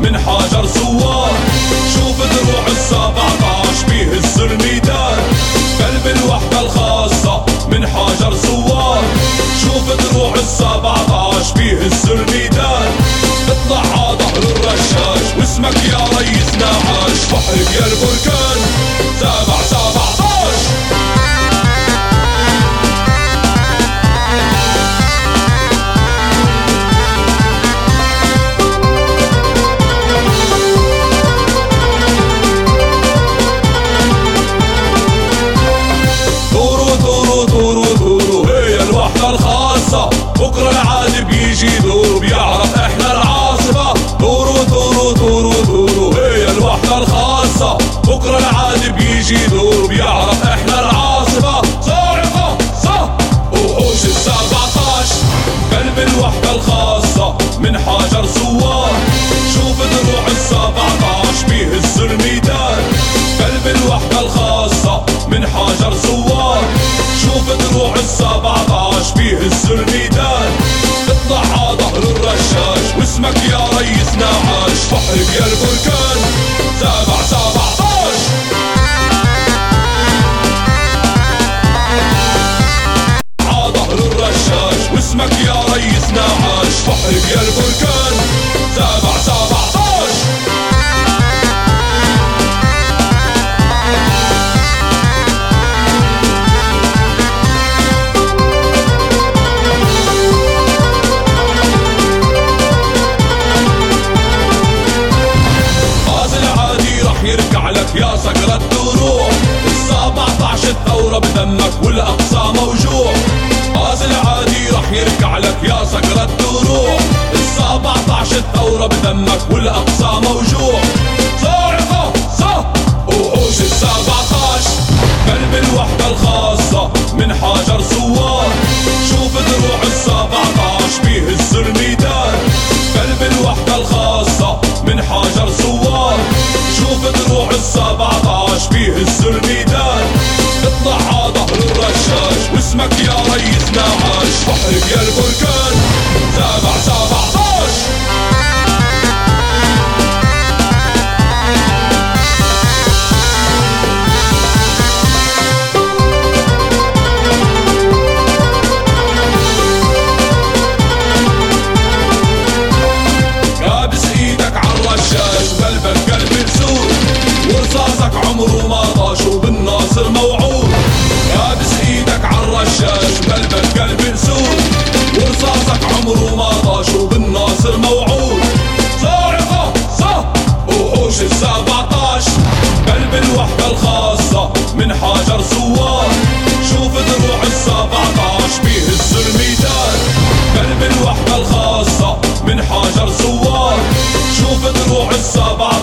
من حجر زوار شوف دروع السبعة عاش بيه السرميدار قلب الوحدة الخاصة من حجر زوار شوف دروع السبعة عاش بيه السرميدار اطلع عضه الرشاش واسمك يا ريس نعاش بحر يا البركان. الخاصة بكرة العادي بيجي دور بيعرف إحنا العاصفة. دوروا دوروا دوروا دوروا هي الوحدة الخاصة. بكرة العادي بيجي دور بيهز الميدان. اطلع ع ظهر الرشاش. واسمك يا ريس نعاش بحرك يا البركان. سبع سبعتاش ع ظهر الرشاش. واسمك يا ريس نعاش يا البركان. الثورة بدمك والأقصى موجوع صاعقة صح. وحوش السبعتاش. قلب الوحدة الخاصة من حجر سوار شوف دروع السبعتاش بيهز الميدان قلب الوحدة الخاصة من حجر سوار شوف دروع السبعتاش بيهز الميدان اطلع ع ظهر الرشاش. واسمك يا ريس نعاش. بحرك يا البركان سبع سبعتاش. قلب